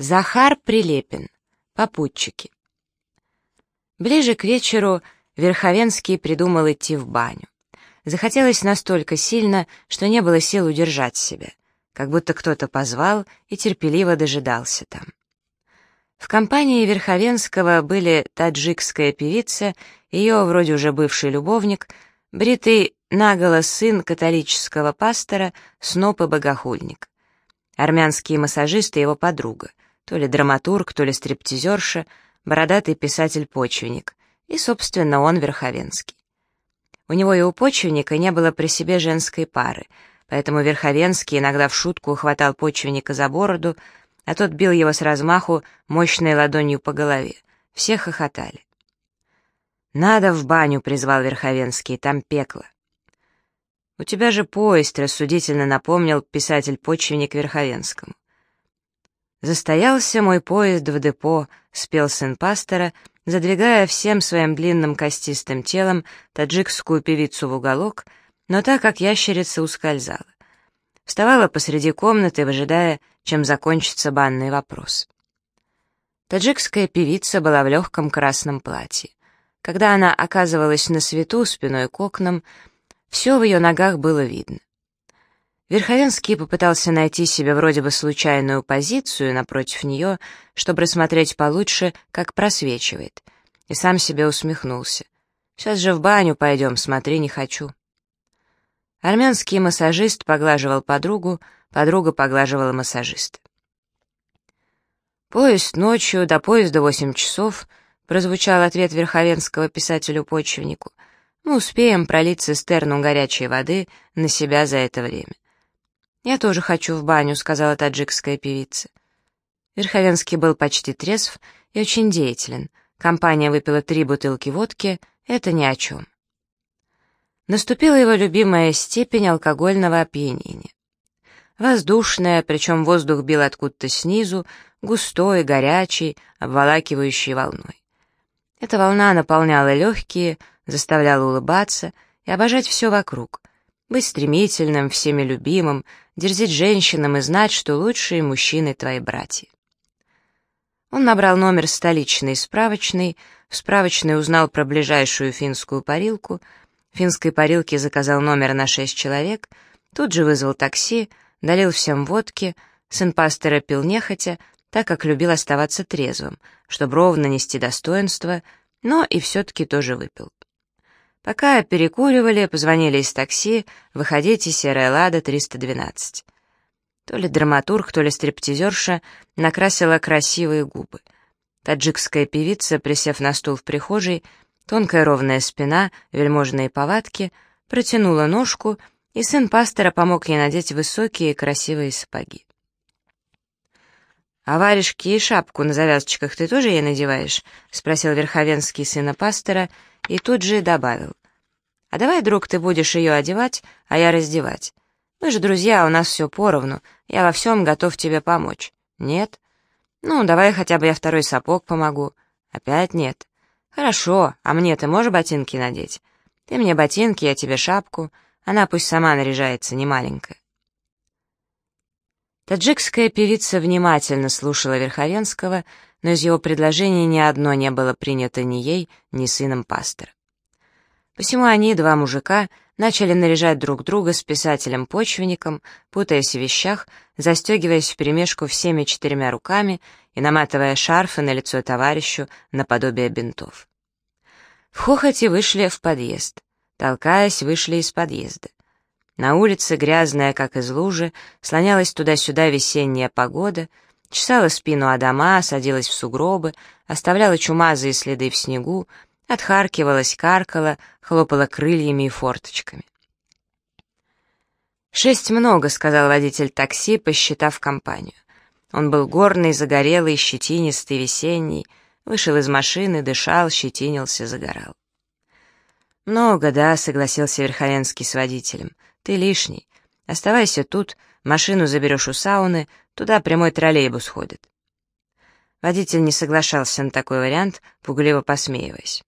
Захар Прилепин. Попутчики. Ближе к вечеру Верховенский придумал идти в баню. Захотелось настолько сильно, что не было сил удержать себя, как будто кто-то позвал и терпеливо дожидался там. В компании Верховенского были таджикская певица, ее вроде уже бывший любовник, бритый наголо сын католического пастора, сноп и богохульник, армянские массажисты его подруга — то ли драматург, то ли стриптизерша, бородатый писатель-почвенник, и, собственно, он Верховенский. У него и у почвенника не было при себе женской пары, поэтому Верховенский иногда в шутку ухватал почвенника за бороду, а тот бил его с размаху мощной ладонью по голове. Все хохотали. «Надо в баню», — призвал Верховенский, — «там пекло». «У тебя же поезд», — рассудительно напомнил писатель-почвенник Верховенскому. «Застоялся мой поезд в депо», — спел сын пастора, задвигая всем своим длинным костистым телом таджикскую певицу в уголок, но так как ящерица ускользала. Вставала посреди комнаты, выжидая, чем закончится банный вопрос. Таджикская певица была в легком красном платье. Когда она оказывалась на свету спиной к окнам, все в ее ногах было видно. Верховенский попытался найти себе вроде бы случайную позицию напротив нее, чтобы рассмотреть получше, как просвечивает, и сам себе усмехнулся. «Сейчас же в баню пойдем, смотри, не хочу». Армянский массажист поглаживал подругу, подруга поглаживала массажиста. «Поезд ночью, до поезда восемь часов», — прозвучал ответ Верховенского писателю-почвеннику. «Мы успеем пролить цистерну горячей воды на себя за это время». «Я тоже хочу в баню», — сказала таджикская певица. Верховенский был почти трезв и очень деятелен. Компания выпила три бутылки водки, это ни о чем. Наступила его любимая степень алкогольного опьянения. Воздушная, причем воздух бил откуда-то снизу, густой, горячий, обволакивающий волной. Эта волна наполняла легкие, заставляла улыбаться и обожать все вокруг, быть стремительным, всеми любимым, дерзить женщинам и знать, что лучшие мужчины твои братья. Он набрал номер столичной справочной, в справочной узнал про ближайшую финскую парилку, в финской парилке заказал номер на шесть человек, тут же вызвал такси, долил всем водки, сын пастора пил нехотя, так как любил оставаться трезвым, чтобы ровно нести достоинство, но и все-таки тоже выпил. Пока перекуривали, позвонили из такси, выходите, серая лада, 312. То ли драматург, то ли стриптизерша накрасила красивые губы. Таджикская певица, присев на стул в прихожей, тонкая ровная спина, вельможные повадки, протянула ножку, и сын пастора помог ей надеть высокие красивые сапоги. «А варежки и шапку на завязочках ты тоже ей надеваешь?» — спросил Верховенский сына пастора и тут же добавил. «А давай, друг, ты будешь ее одевать, а я раздевать. Мы же друзья, у нас все поровну, я во всем готов тебе помочь. Нет? Ну, давай хотя бы я второй сапог помогу. Опять нет. Хорошо, а мне ты можешь ботинки надеть? Ты мне ботинки, я тебе шапку. Она пусть сама наряжается, не маленькая». Таджикская певица внимательно слушала Верховенского, но из его предложений ни одно не было принято ни ей, ни сыном пастора. Посему они, два мужика, начали наряжать друг друга с писателем-почвенником, путаясь в вещах, застегиваясь вперемешку всеми четырьмя руками и наматывая шарфы на лицо товарищу наподобие бинтов. В хохоте вышли в подъезд. Толкаясь, вышли из подъезда. На улице, грязная, как из лужи, слонялась туда-сюда весенняя погода — чесала спину о дома, садилась в сугробы, оставляла чумазые следы в снегу, отхаркивалась, каркала, хлопала крыльями и форточками. «Шесть много», — сказал водитель такси, посчитав компанию. Он был горный, загорелый, щетинистый, весенний, вышел из машины, дышал, щетинился, загорал. «Много, да», — согласился Верховенский с водителем. «Ты лишний. Оставайся тут, машину заберешь у сауны, Туда прямой троллейбус ходит. Водитель не соглашался на такой вариант, пугливо посмеиваясь.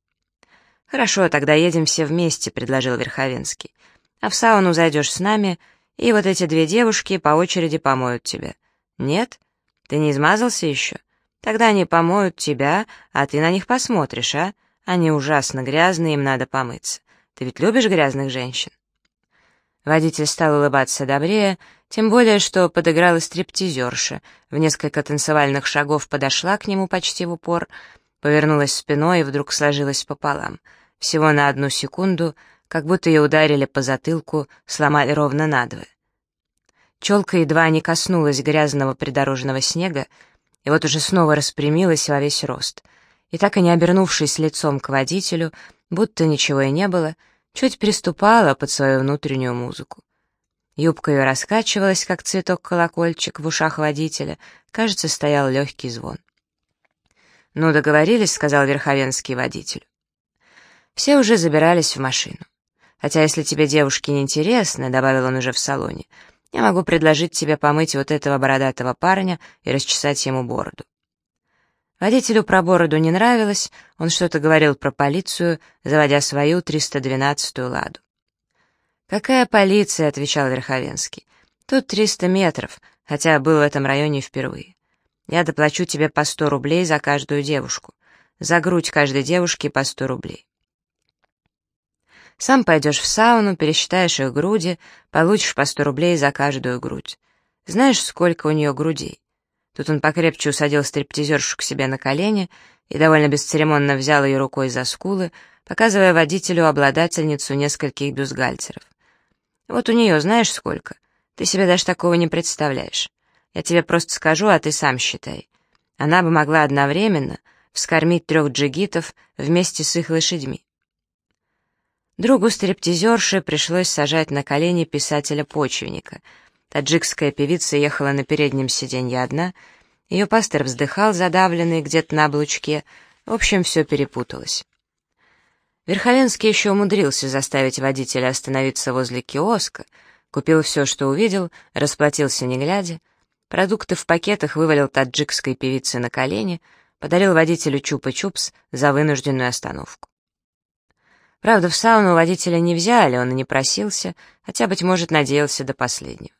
«Хорошо, тогда едем все вместе», — предложил Верховенский. «А в сауну зайдешь с нами, и вот эти две девушки по очереди помоют тебя». «Нет? Ты не измазался еще? Тогда они помоют тебя, а ты на них посмотришь, а? Они ужасно грязные, им надо помыться. Ты ведь любишь грязных женщин?» Водитель стал улыбаться добрее, тем более, что подыграла стриптизерша, в несколько танцевальных шагов подошла к нему почти в упор, повернулась спиной и вдруг сложилась пополам. Всего на одну секунду, как будто ее ударили по затылку, сломали ровно надвое. Челка едва не коснулась грязного придорожного снега, и вот уже снова распрямилась во весь рост. И так и не обернувшись лицом к водителю, будто ничего и не было, чуть приступала под свою внутреннюю музыку. Юбка ее раскачивалась, как цветок-колокольчик в ушах водителя, кажется, стоял легкий звон. «Ну, договорились», — сказал верховенский водитель. Все уже забирались в машину. «Хотя, если тебе девушки не интересны», — добавил он уже в салоне, «я могу предложить тебе помыть вот этого бородатого парня и расчесать ему бороду». Водителю про бороду не нравилось, он что-то говорил про полицию, заводя свою 312-ю ладу. «Какая полиция?» — отвечал Верховенский. «Тут 300 метров, хотя был в этом районе впервые. Я доплачу тебе по 100 рублей за каждую девушку. За грудь каждой девушки по 100 рублей. Сам пойдешь в сауну, пересчитаешь их груди, получишь по 100 рублей за каждую грудь. Знаешь, сколько у нее грудей? Тут он покрепче усадил стриптизершу к себе на колени и довольно бесцеремонно взял ее рукой за скулы, показывая водителю обладательницу нескольких бюстгальтеров. «Вот у нее знаешь сколько? Ты себе даже такого не представляешь. Я тебе просто скажу, а ты сам считай. Она бы могла одновременно вскормить трех джигитов вместе с их лошадьми». Другу стриптизерши пришлось сажать на колени писателя-почвенника — Таджикская певица ехала на переднем сиденье одна, ее пастор вздыхал, задавленный где-то на облучке, в общем, все перепуталось. Верховенский еще умудрился заставить водителя остановиться возле киоска, купил все, что увидел, расплатился не глядя, продукты в пакетах вывалил таджикской певице на колени, подарил водителю чупа-чупс за вынужденную остановку. Правда, в сауну водителя не взяли, он и не просился, хотя, быть может, надеялся до последнего.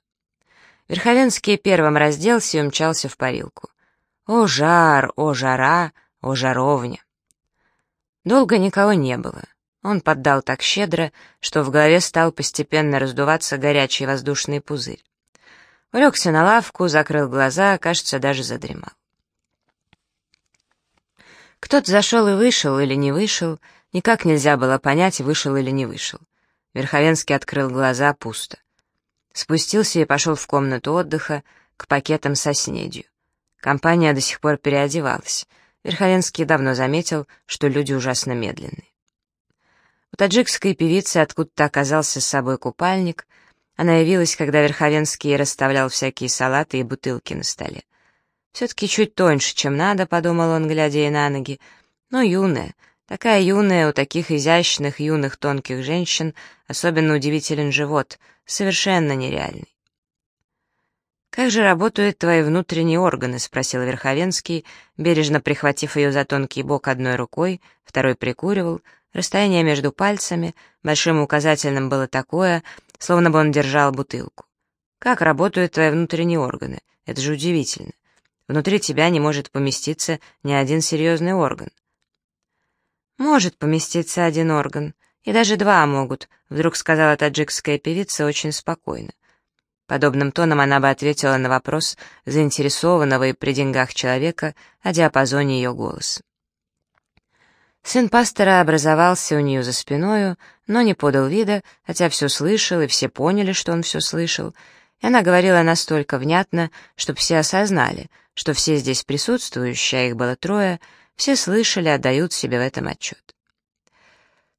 Верховенский первым разделся и умчался в парилку. О, жар, о, жара, о, жаровня. Долго никого не было. Он поддал так щедро, что в голове стал постепенно раздуваться горячий воздушный пузырь. Улегся на лавку, закрыл глаза, кажется, даже задремал. Кто-то зашел и вышел, или не вышел, никак нельзя было понять, вышел или не вышел. Верховенский открыл глаза, пусто. Спустился и пошел в комнату отдыха к пакетам со снедью. Компания до сих пор переодевалась. Верховенский давно заметил, что люди ужасно медленные. У таджикской певицы откуда-то оказался с собой купальник. Она явилась, когда Верховенский расставлял всякие салаты и бутылки на столе. «Все-таки чуть тоньше, чем надо», — подумал он, глядя ей на ноги. «Но юная, такая юная, у таких изящных, юных, тонких женщин особенно удивителен живот, совершенно нереальный. «Как же работают твои внутренние органы?» — спросил Верховенский, бережно прихватив ее за тонкий бок одной рукой, второй прикуривал. Расстояние между пальцами, большим указательным, было такое, словно бы он держал бутылку. «Как работают твои внутренние органы? Это же удивительно. Внутри тебя не может поместиться ни один серьезный орган». «Может поместиться один орган, и даже два могут», — вдруг сказала таджикская певица очень спокойно. Подобным тоном она бы ответила на вопрос заинтересованного и при деньгах человека о диапазоне ее голоса. Сын пастора образовался у нее за спиною, но не подал вида, хотя все слышал, и все поняли, что он все слышал, и она говорила настолько внятно, чтобы все осознали, что все здесь присутствующие, а их было трое, все слышали, отдают себе в этом отчет.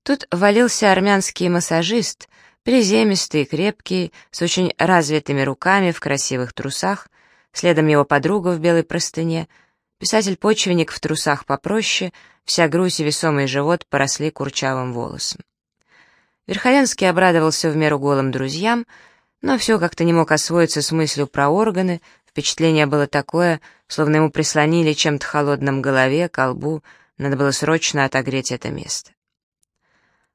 Тут валился армянский массажист, приземистый, крепкий, с очень развитыми руками в красивых трусах, следом его подруга в белой простыне, писатель-почвенник в трусах попроще, вся грудь и весомый живот поросли курчавым волосом. Верховенский обрадовался в меру голым друзьям, но все как-то не мог освоиться с мыслью про органы, впечатление было такое, словно ему прислонили чем-то холодным голове, колбу, надо было срочно отогреть это место.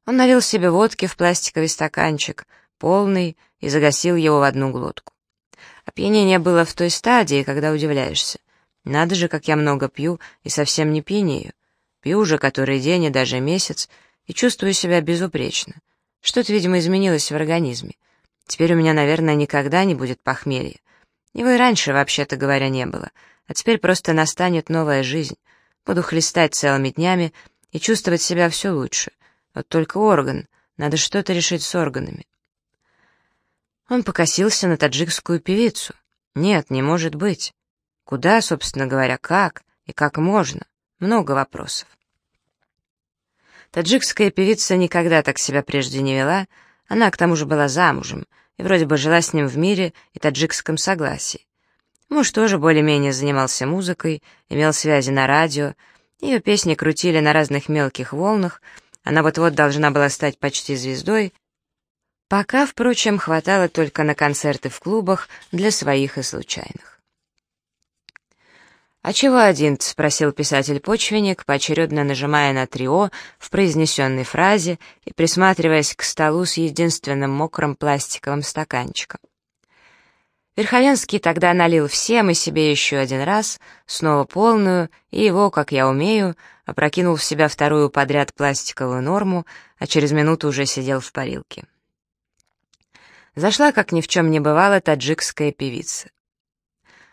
Он налил себе водки в пластиковый стаканчик, полный, и загасил его в одну глотку. Опьянение было в той стадии, когда удивляешься. Надо же, как я много пью и совсем не пьянею. Пью уже который день и даже месяц, и чувствую себя безупречно. Что-то, видимо, изменилось в организме. Теперь у меня, наверное, никогда не будет похмелья. Его и раньше, вообще-то говоря, не было. А теперь просто настанет новая жизнь. Буду хлестать целыми днями и чувствовать себя все лучше. Вот только орган. Надо что-то решить с органами. Он покосился на таджикскую певицу. Нет, не может быть. Куда, собственно говоря, как и как можно? Много вопросов. Таджикская певица никогда так себя прежде не вела, она к тому же была замужем и вроде бы жила с ним в мире и таджикском согласии. Муж тоже более-менее занимался музыкой, имел связи на радио, ее песни крутили на разных мелких волнах, она вот-вот должна была стать почти звездой, Пока, впрочем, хватало только на концерты в клубах для своих и случайных. «А чего один?» — спросил писатель-почвенник, поочередно нажимая на трио в произнесенной фразе и присматриваясь к столу с единственным мокрым пластиковым стаканчиком. Верховенский тогда налил всем и себе еще один раз, снова полную, и его, как я умею, опрокинул в себя вторую подряд пластиковую норму, а через минуту уже сидел в парилке зашла, как ни в чем не бывало, таджикская певица.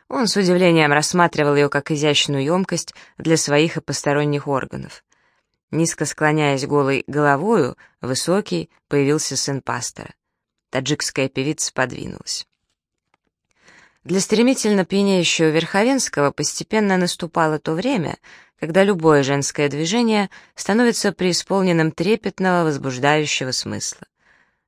Он с удивлением рассматривал ее как изящную емкость для своих и посторонних органов. Низко склоняясь голой головою, высокий, появился сын пастора. Таджикская певица подвинулась. Для стремительно пьянеющего Верховенского постепенно наступало то время, когда любое женское движение становится преисполненным трепетного, возбуждающего смысла.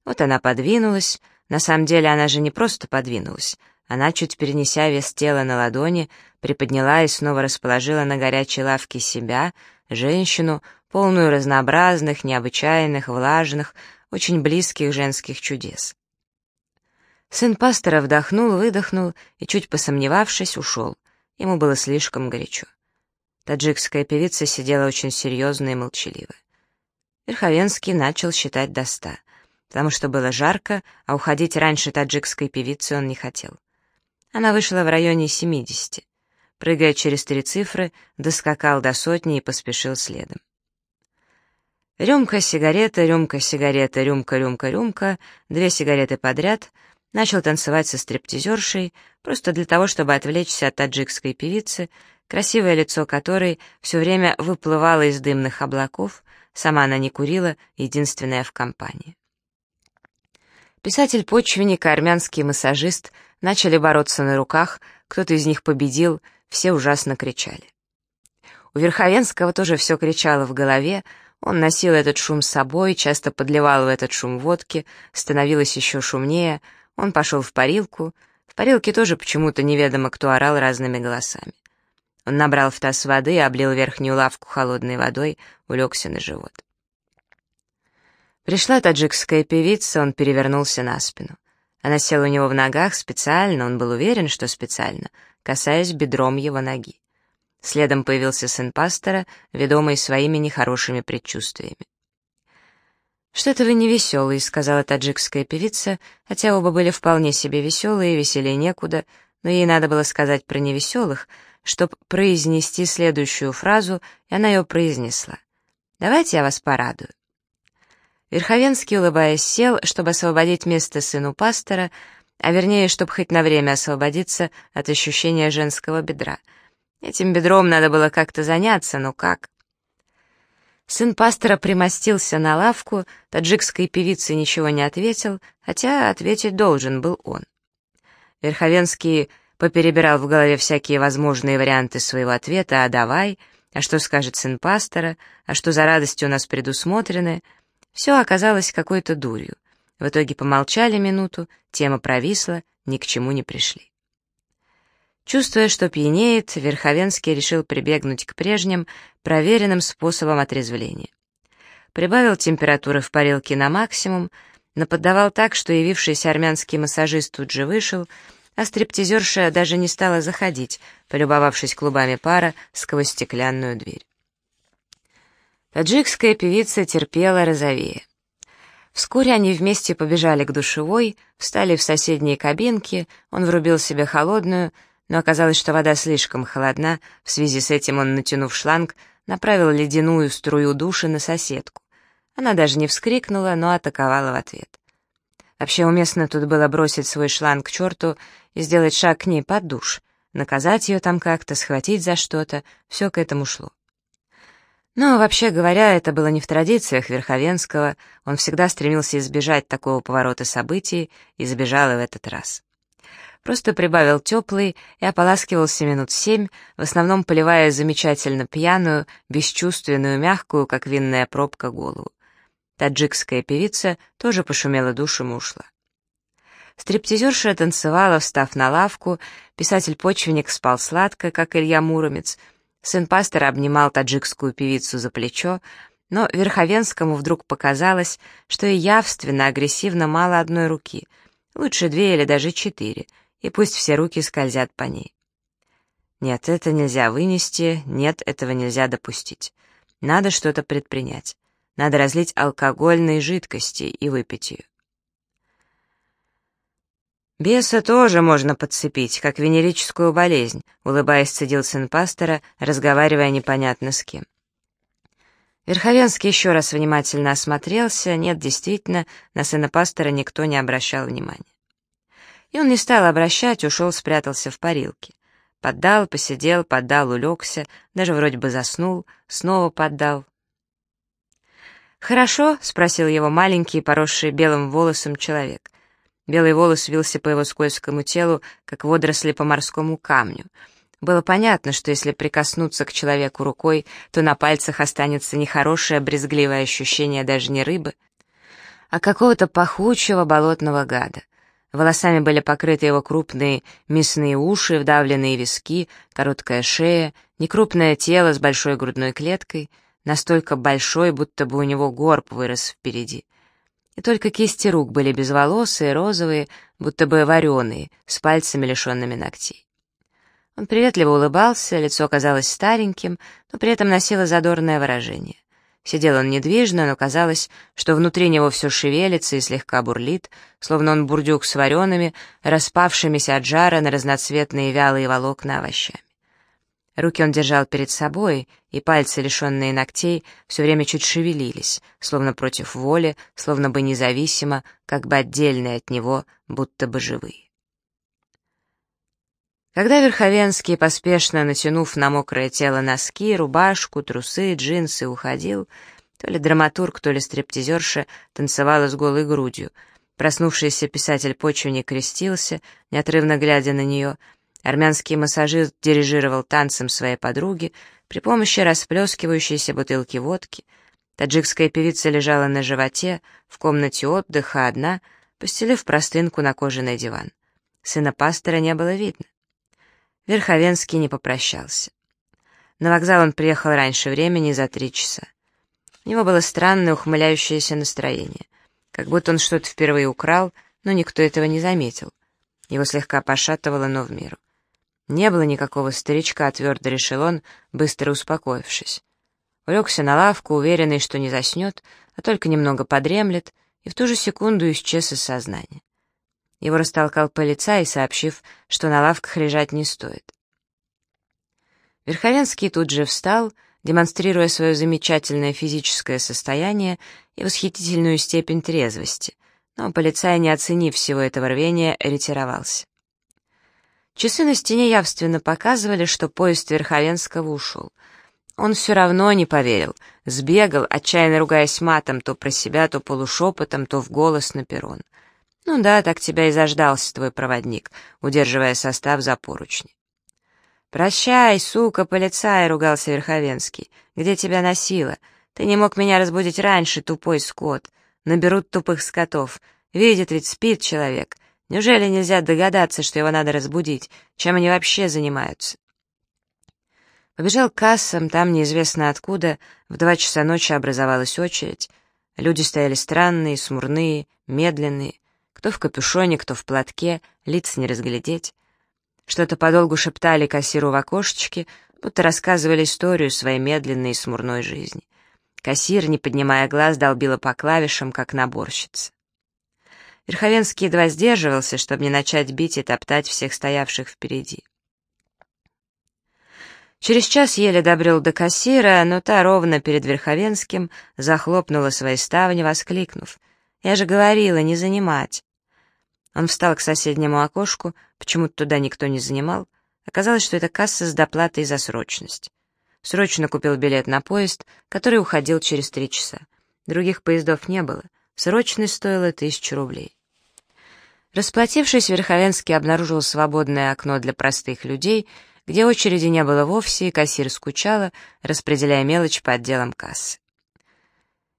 Вот она подвинулась, на самом деле она же не просто подвинулась. Она, чуть перенеся вес тела на ладони, приподняла и снова расположила на горячей лавке себя, женщину, полную разнообразных, необычайных, влажных, очень близких женских чудес. Сын пастора вдохнул, выдохнул и, чуть посомневавшись, ушел. Ему было слишком горячо. Таджикская певица сидела очень серьезная и молчаливая. Верховенский начал считать до ста потому что было жарко, а уходить раньше таджикской певицы он не хотел. Она вышла в районе 70. Прыгая через три цифры, доскакал до сотни и поспешил следом. Рюмка, сигарета, рюмка, сигарета, рюмка, рюмка, рюмка, две сигареты подряд, начал танцевать со стриптизершей, просто для того, чтобы отвлечься от таджикской певицы, красивое лицо которой все время выплывало из дымных облаков, сама она не курила, единственная в компании. Писатель-почвенник армянский массажист начали бороться на руках, кто-то из них победил, все ужасно кричали. У Верховенского тоже все кричало в голове, он носил этот шум с собой, часто подливал в этот шум водки, становилось еще шумнее, он пошел в парилку, в парилке тоже почему-то неведомо кто орал разными голосами. Он набрал в таз воды, облил верхнюю лавку холодной водой, улегся на живот. Пришла таджикская певица, он перевернулся на спину. Она села у него в ногах специально, он был уверен, что специально, касаясь бедром его ноги. Следом появился сын пастора, ведомый своими нехорошими предчувствиями. «Что-то вы невеселый», — сказала таджикская певица, хотя оба были вполне себе веселые, веселее некуда, но ей надо было сказать про невеселых, чтобы произнести следующую фразу, и она ее произнесла. «Давайте я вас порадую». Верховенский, улыбаясь, сел, чтобы освободить место сыну пастора, а вернее, чтобы хоть на время освободиться от ощущения женского бедра. Этим бедром надо было как-то заняться, но как? Сын пастора примостился на лавку, таджикской певице ничего не ответил, хотя ответить должен был он. Верховенский поперебирал в голове всякие возможные варианты своего ответа «а давай», «а что скажет сын пастора», «а что за радости у нас предусмотрены», все оказалось какой-то дурью. В итоге помолчали минуту, тема провисла, ни к чему не пришли. Чувствуя, что пьянеет, Верховенский решил прибегнуть к прежним, проверенным способам отрезвления. Прибавил температуры в парилке на максимум, наподдавал так, что явившийся армянский массажист тут же вышел, а стриптизерша даже не стала заходить, полюбовавшись клубами пара сквозь стеклянную дверь. Таджикская певица терпела розовее. Вскоре они вместе побежали к душевой, встали в соседние кабинки, он врубил себе холодную, но оказалось, что вода слишком холодна, в связи с этим он, натянув шланг, направил ледяную струю души на соседку. Она даже не вскрикнула, но атаковала в ответ. Вообще уместно тут было бросить свой шланг к черту и сделать шаг к ней под душ, наказать ее там как-то, схватить за что-то, все к этому шло. Но, вообще говоря, это было не в традициях Верховенского, он всегда стремился избежать такого поворота событий и забежал и в этот раз. Просто прибавил теплый и ополаскивался минут семь, в основном поливая замечательно пьяную, бесчувственную, мягкую, как винная пробка, голову. Таджикская певица тоже пошумела душем и ушла. Стриптизерша танцевала, встав на лавку, писатель-почвенник спал сладко, как Илья Муромец, сын пастора обнимал таджикскую певицу за плечо, но Верховенскому вдруг показалось, что и явственно, агрессивно мало одной руки, лучше две или даже четыре — и пусть все руки скользят по ней. Нет, это нельзя вынести, нет, этого нельзя допустить. Надо что-то предпринять. Надо разлить алкогольные жидкости и выпить ее. «Беса тоже можно подцепить, как венерическую болезнь», улыбаясь, цедил сын пастора, разговаривая непонятно с кем. Верховенский еще раз внимательно осмотрелся. Нет, действительно, на сына пастора никто не обращал внимания. И он не стал обращать, ушел, спрятался в парилке. Поддал, посидел, поддал, улегся, даже вроде бы заснул, снова поддал. «Хорошо?» — спросил его маленький, поросший белым волосом человек. Белый волос вился по его скользкому телу, как водоросли по морскому камню. Было понятно, что если прикоснуться к человеку рукой, то на пальцах останется нехорошее брезгливое ощущение даже не рыбы, а какого-то пахучего болотного гада. Волосами были покрыты его крупные мясные уши, вдавленные виски, короткая шея, некрупное тело с большой грудной клеткой, настолько большой, будто бы у него горб вырос впереди. И только кисти рук были безволосые, розовые, будто бы вареные, с пальцами, лишенными ногтей. Он приветливо улыбался, лицо казалось стареньким, но при этом носило задорное выражение. Сидел он недвижно, но казалось, что внутри него все шевелится и слегка бурлит, словно он бурдюк с вареными, распавшимися от жара на разноцветные вялые волокна овощами. Руки он держал перед собой, и пальцы, лишенные ногтей, все время чуть шевелились, словно против воли, словно бы независимо, как бы отдельные от него, будто бы живые. Когда Верховенский, поспешно натянув на мокрое тело носки, рубашку, трусы, джинсы, уходил, то ли драматург, то ли стриптизерша танцевала с голой грудью. Проснувшийся писатель-почвенник крестился, неотрывно глядя на нее. Армянский массажист дирижировал танцем своей подруги при помощи расплескивающейся бутылки водки. Таджикская певица лежала на животе, в комнате отдыха одна, постелив простынку на кожаный диван. Сына пастора не было видно. Верховенский не попрощался. На вокзал он приехал раньше времени, за три часа. У него было странное ухмыляющееся настроение, как будто он что-то впервые украл, но никто этого не заметил. Его слегка пошатывало, но в меру. Не было никакого старичка, твердо решил он, быстро успокоившись. Улегся на лавку, уверенный, что не заснет, а только немного подремлет, и в ту же секунду исчез из сознания. Его растолкал полицай, сообщив, что на лавках лежать не стоит. Верховенский тут же встал, демонстрируя свое замечательное физическое состояние и восхитительную степень трезвости, но полицай, не оценив всего этого рвения, ретировался. Часы на стене явственно показывали, что поезд Верховенского ушел. Он все равно не поверил, сбегал, отчаянно ругаясь матом то про себя, то полушепотом, то в голос на перрон. «Ну да, так тебя и заждался твой проводник», удерживая состав за поручни. «Прощай, сука, полицай», — ругался Верховенский. «Где тебя носило? Ты не мог меня разбудить раньше, тупой скот. Наберут тупых скотов. Видит ведь, спит человек. Неужели нельзя догадаться, что его надо разбудить? Чем они вообще занимаются?» Побежал к кассам, там неизвестно откуда, в два часа ночи образовалась очередь. Люди стояли странные, смурные, медленные. Кто в капюшоне, кто в платке, лиц не разглядеть. Что-то подолгу шептали кассиру в окошечке, будто рассказывали историю своей медленной и смурной жизни. Кассир, не поднимая глаз, долбила по клавишам, как наборщица. Верховенский едва сдерживался, чтобы не начать бить и топтать всех стоявших впереди. Через час еле добрел до кассира, но та ровно перед Верховенским захлопнула свои ставни, воскликнув. «Я же говорила, не занимать!» Он встал к соседнему окошку, почему-то туда никто не занимал. Оказалось, что это касса с доплатой за срочность. Срочно купил билет на поезд, который уходил через три часа. Других поездов не было. Срочность стоила тысячу рублей. Расплатившись, Верховенский обнаружил свободное окно для простых людей, где очереди не было вовсе, и кассир скучала, распределяя мелочь по отделам кассы.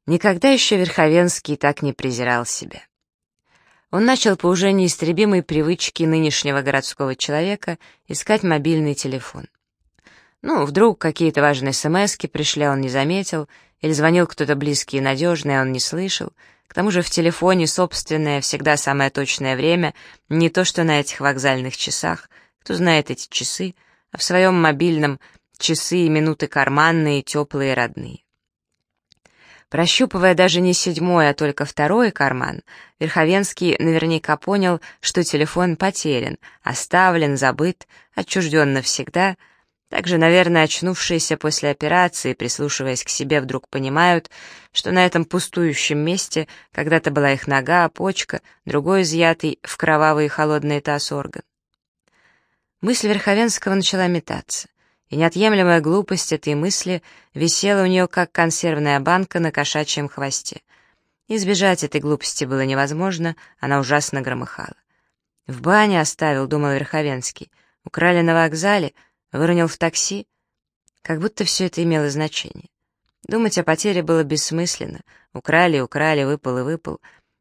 Никогда еще Верховенский так не презирал себя. Он начал по уже неистребимой привычке нынешнего городского человека искать мобильный телефон. Ну, вдруг какие-то важные смс пришли, он не заметил, или звонил кто-то близкий и надежный, а он не слышал. К тому же в телефоне собственное, всегда самое точное время, не то что на этих вокзальных часах, кто знает эти часы, а в своем мобильном часы и минуты карманные, теплые, родные. Прощупывая даже не седьмой, а только второй карман, Верховенский наверняка понял, что телефон потерян, оставлен, забыт, отчужден навсегда — также, наверное, очнувшиеся после операции, прислушиваясь к себе, вдруг понимают, что на этом пустующем месте когда-то была их нога, почка, другой изъятый в кровавый и холодный таз орган. Мысль Верховенского начала метаться, и неотъемлемая глупость этой мысли висела у нее, как консервная банка на кошачьем хвосте. Избежать этой глупости было невозможно, она ужасно громыхала. «В бане оставил», — думал Верховенский. «Украли на вокзале, Выронил в такси? Как будто все это имело значение. Думать о потере было бессмысленно. Украли, украли, выпал и выпал.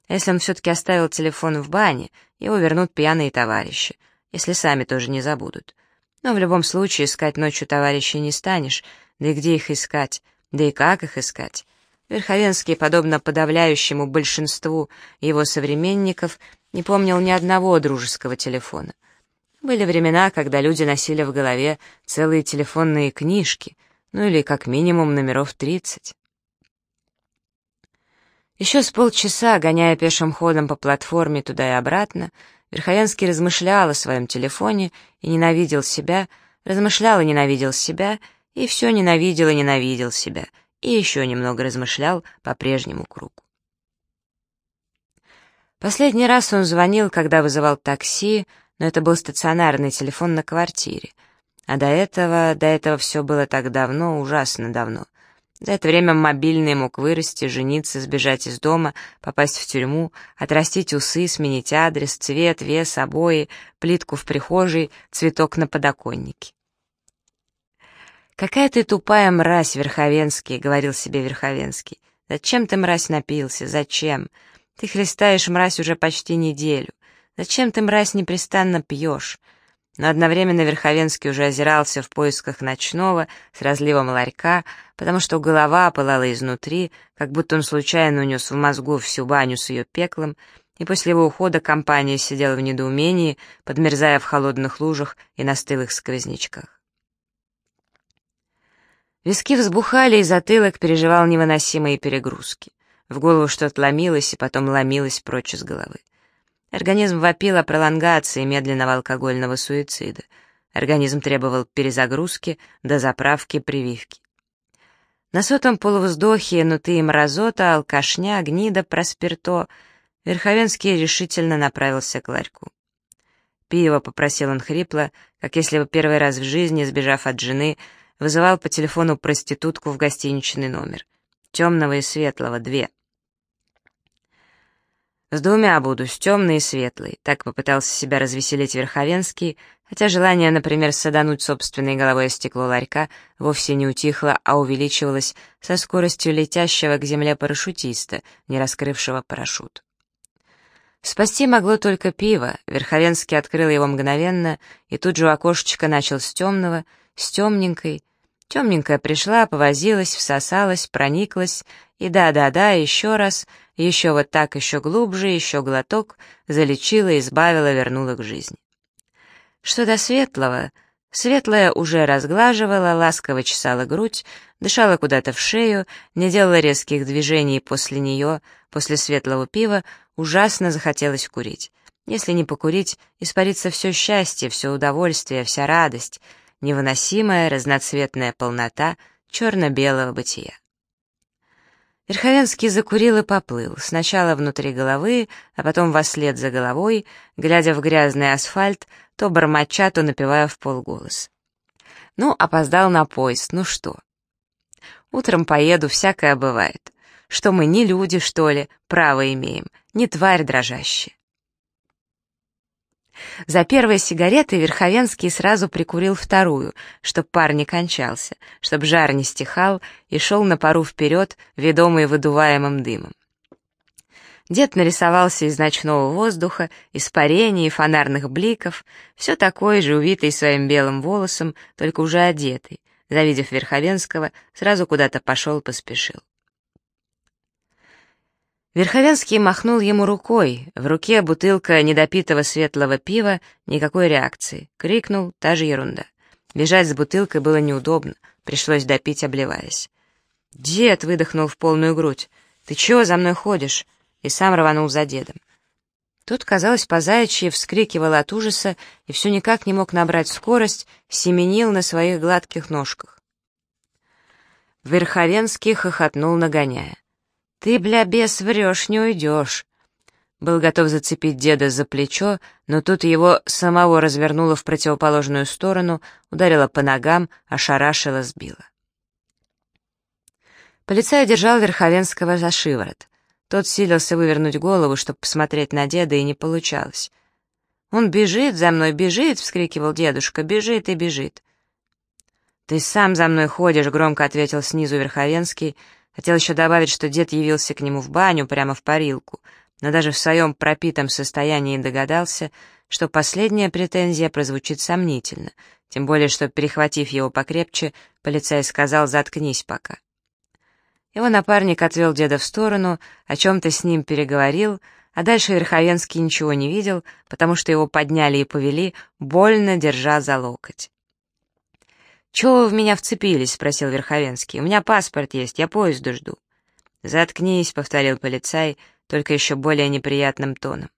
Если он все-таки оставил телефон в бане, его вернут пьяные товарищи, если сами тоже не забудут. Но в любом случае искать ночью товарищей не станешь, да и где их искать, да и как их искать. Верховенский, подобно подавляющему большинству его современников, не помнил ни одного дружеского телефона. Были времена, когда люди носили в голове целые телефонные книжки, ну или как минимум номеров 30. Еще с полчаса, гоняя пешим ходом по платформе туда и обратно, Верховенский размышлял о своем телефоне и ненавидел себя, размышлял и ненавидел себя, и все ненавидел и ненавидел себя, и еще немного размышлял по прежнему кругу. Последний раз он звонил, когда вызывал такси, но это был стационарный телефон на квартире. А до этого, до этого все было так давно, ужасно давно. За это время мобильный мог вырасти, жениться, сбежать из дома, попасть в тюрьму, отрастить усы, сменить адрес, цвет, вес, обои, плитку в прихожей, цветок на подоконнике. «Какая ты тупая мразь, Верховенский», — говорил себе Верховенский. «Зачем ты, мразь, напился? Зачем? Ты хлестаешь, мразь, уже почти неделю. Зачем ты, мразь, непрестанно пьешь?» Но одновременно Верховенский уже озирался в поисках ночного с разливом ларька, потому что голова пылала изнутри, как будто он случайно унес в мозгу всю баню с ее пеклом, и после его ухода компания сидела в недоумении, подмерзая в холодных лужах и на стылых сквознячках. Виски взбухали, и затылок переживал невыносимые перегрузки. В голову что-то ломилось и потом ломилось прочь из головы. Организм вопил о пролонгации медленного алкогольного суицида. Организм требовал перезагрузки, дозаправки, прививки. На сотом полувздохе, нуты и мразота, алкашня, гнида, проспирто, Верховенский решительно направился к ларьку. «Пиво», — попросил он хрипло, как если бы первый раз в жизни, сбежав от жены, вызывал по телефону проститутку в гостиничный номер. Темного и светлого, две. С двумя буду, с темной и светлой. Так попытался себя развеселить Верховенский, хотя желание, например, садануть собственной головой стекло ларька вовсе не утихло, а увеличивалось со скоростью летящего к земле парашютиста, не раскрывшего парашют. Спасти могло только пиво. Верховенский открыл его мгновенно, и тут же у окошечка начал с темного, с темненькой. Темненькая пришла, повозилась, всосалась, прониклась, и да-да-да, еще раз — еще вот так, еще глубже, еще глоток, залечила, избавила, вернула к жизни. Что до светлого, светлая уже разглаживала, ласково чесала грудь, дышала куда-то в шею, не делала резких движений после нее, после светлого пива, ужасно захотелось курить. Если не покурить, испарится все счастье, все удовольствие, вся радость. невыносимая разноцветная полнота черно-белого бытия. Верховенский закурил и поплыл, сначала внутри головы, а потом вослед за головой, глядя в грязный асфальт, то бормоча, то напевая в полголос. Ну, опоздал на поезд, ну что? Утром поеду, всякое бывает. Что мы не люди, что ли, право имеем, не тварь дрожащая. За первой сигаретой Верховенский сразу прикурил вторую, чтоб пар не кончался, чтоб жар не стихал и шел на пару вперед, ведомый выдуваемым дымом. Дед нарисовался из ночного воздуха, испарений фонарных бликов, все такой же, увитый своим белым волосом, только уже одетый. Завидев Верховенского, сразу куда-то пошел, поспешил. Верховенский махнул ему рукой, в руке бутылка недопитого светлого пива, никакой реакции. Крикнул, та же ерунда. Бежать с бутылкой было неудобно, пришлось допить, обливаясь. «Дед!» — выдохнул в полную грудь. «Ты чего за мной ходишь?» И сам рванул за дедом. Тот, казалось, по заячьи вскрикивал от ужаса и все никак не мог набрать скорость, семенил на своих гладких ножках. Верховенский хохотнул, нагоняя. «Ты, бля, бес, врешь, не уйдешь!» Был готов зацепить деда за плечо, но тут его самого развернуло в противоположную сторону, ударило по ногам, ошарашило, сбило. Полицай держал Верховенского за шиворот. Тот силился вывернуть голову, чтобы посмотреть на деда, и не получалось. «Он бежит за мной, бежит!» — вскрикивал дедушка. «Бежит и бежит!» «Ты сам за мной ходишь!» — громко ответил снизу Верховенский, Хотел еще добавить, что дед явился к нему в баню, прямо в парилку, но даже в своем пропитом состоянии догадался, что последняя претензия прозвучит сомнительно, тем более что, перехватив его покрепче, полицай сказал «заткнись пока». Его напарник отвел деда в сторону, о чем-то с ним переговорил, а дальше Верховенский ничего не видел, потому что его подняли и повели, больно держа за локоть. «Чего вы в меня вцепились?» — спросил Верховенский. «У меня паспорт есть, я поезда жду». «Заткнись», — повторил полицай, только еще более неприятным тоном.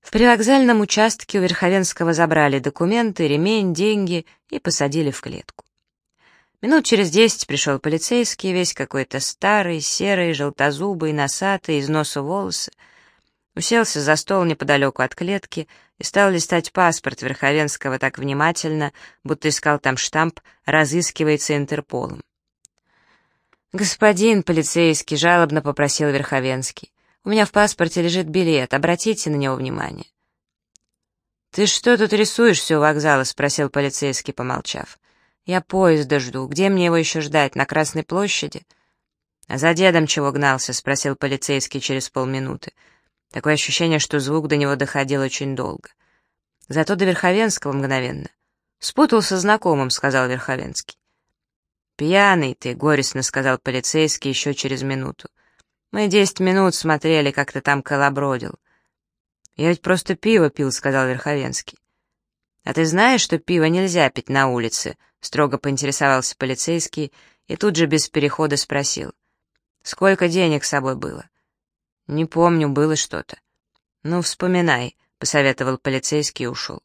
В привокзальном участке у Верховенского забрали документы, ремень, деньги и посадили в клетку. Минут через десять пришел полицейский, весь какой-то старый, серый, желтозубый, носатый, из носа волосы, уселся за стол неподалеку от клетки и стал листать паспорт Верховенского так внимательно, будто искал там штамп «Разыскивается Интерполом». «Господин полицейский», — жалобно попросил Верховенский, «у меня в паспорте лежит билет, обратите на него внимание». «Ты что тут рисуешься у вокзала?» — спросил полицейский, помолчав. «Я поезда жду. Где мне его еще ждать? На Красной площади?» «А за дедом чего гнался?» — спросил полицейский через полминуты. Такое ощущение, что звук до него доходил очень долго. Зато до Верховенского мгновенно. «Спутался знакомым», — сказал Верховенский. «Пьяный ты», — горестно сказал полицейский еще через минуту. «Мы десять минут смотрели, как ты там колобродил». «Я ведь просто пиво пил», — сказал Верховенский. «А ты знаешь, что пиво нельзя пить на улице?» — строго поинтересовался полицейский и тут же без перехода спросил. «Сколько денег с собой было?» «Не помню, было что-то». «Ну, вспоминай», — посоветовал полицейский и ушел.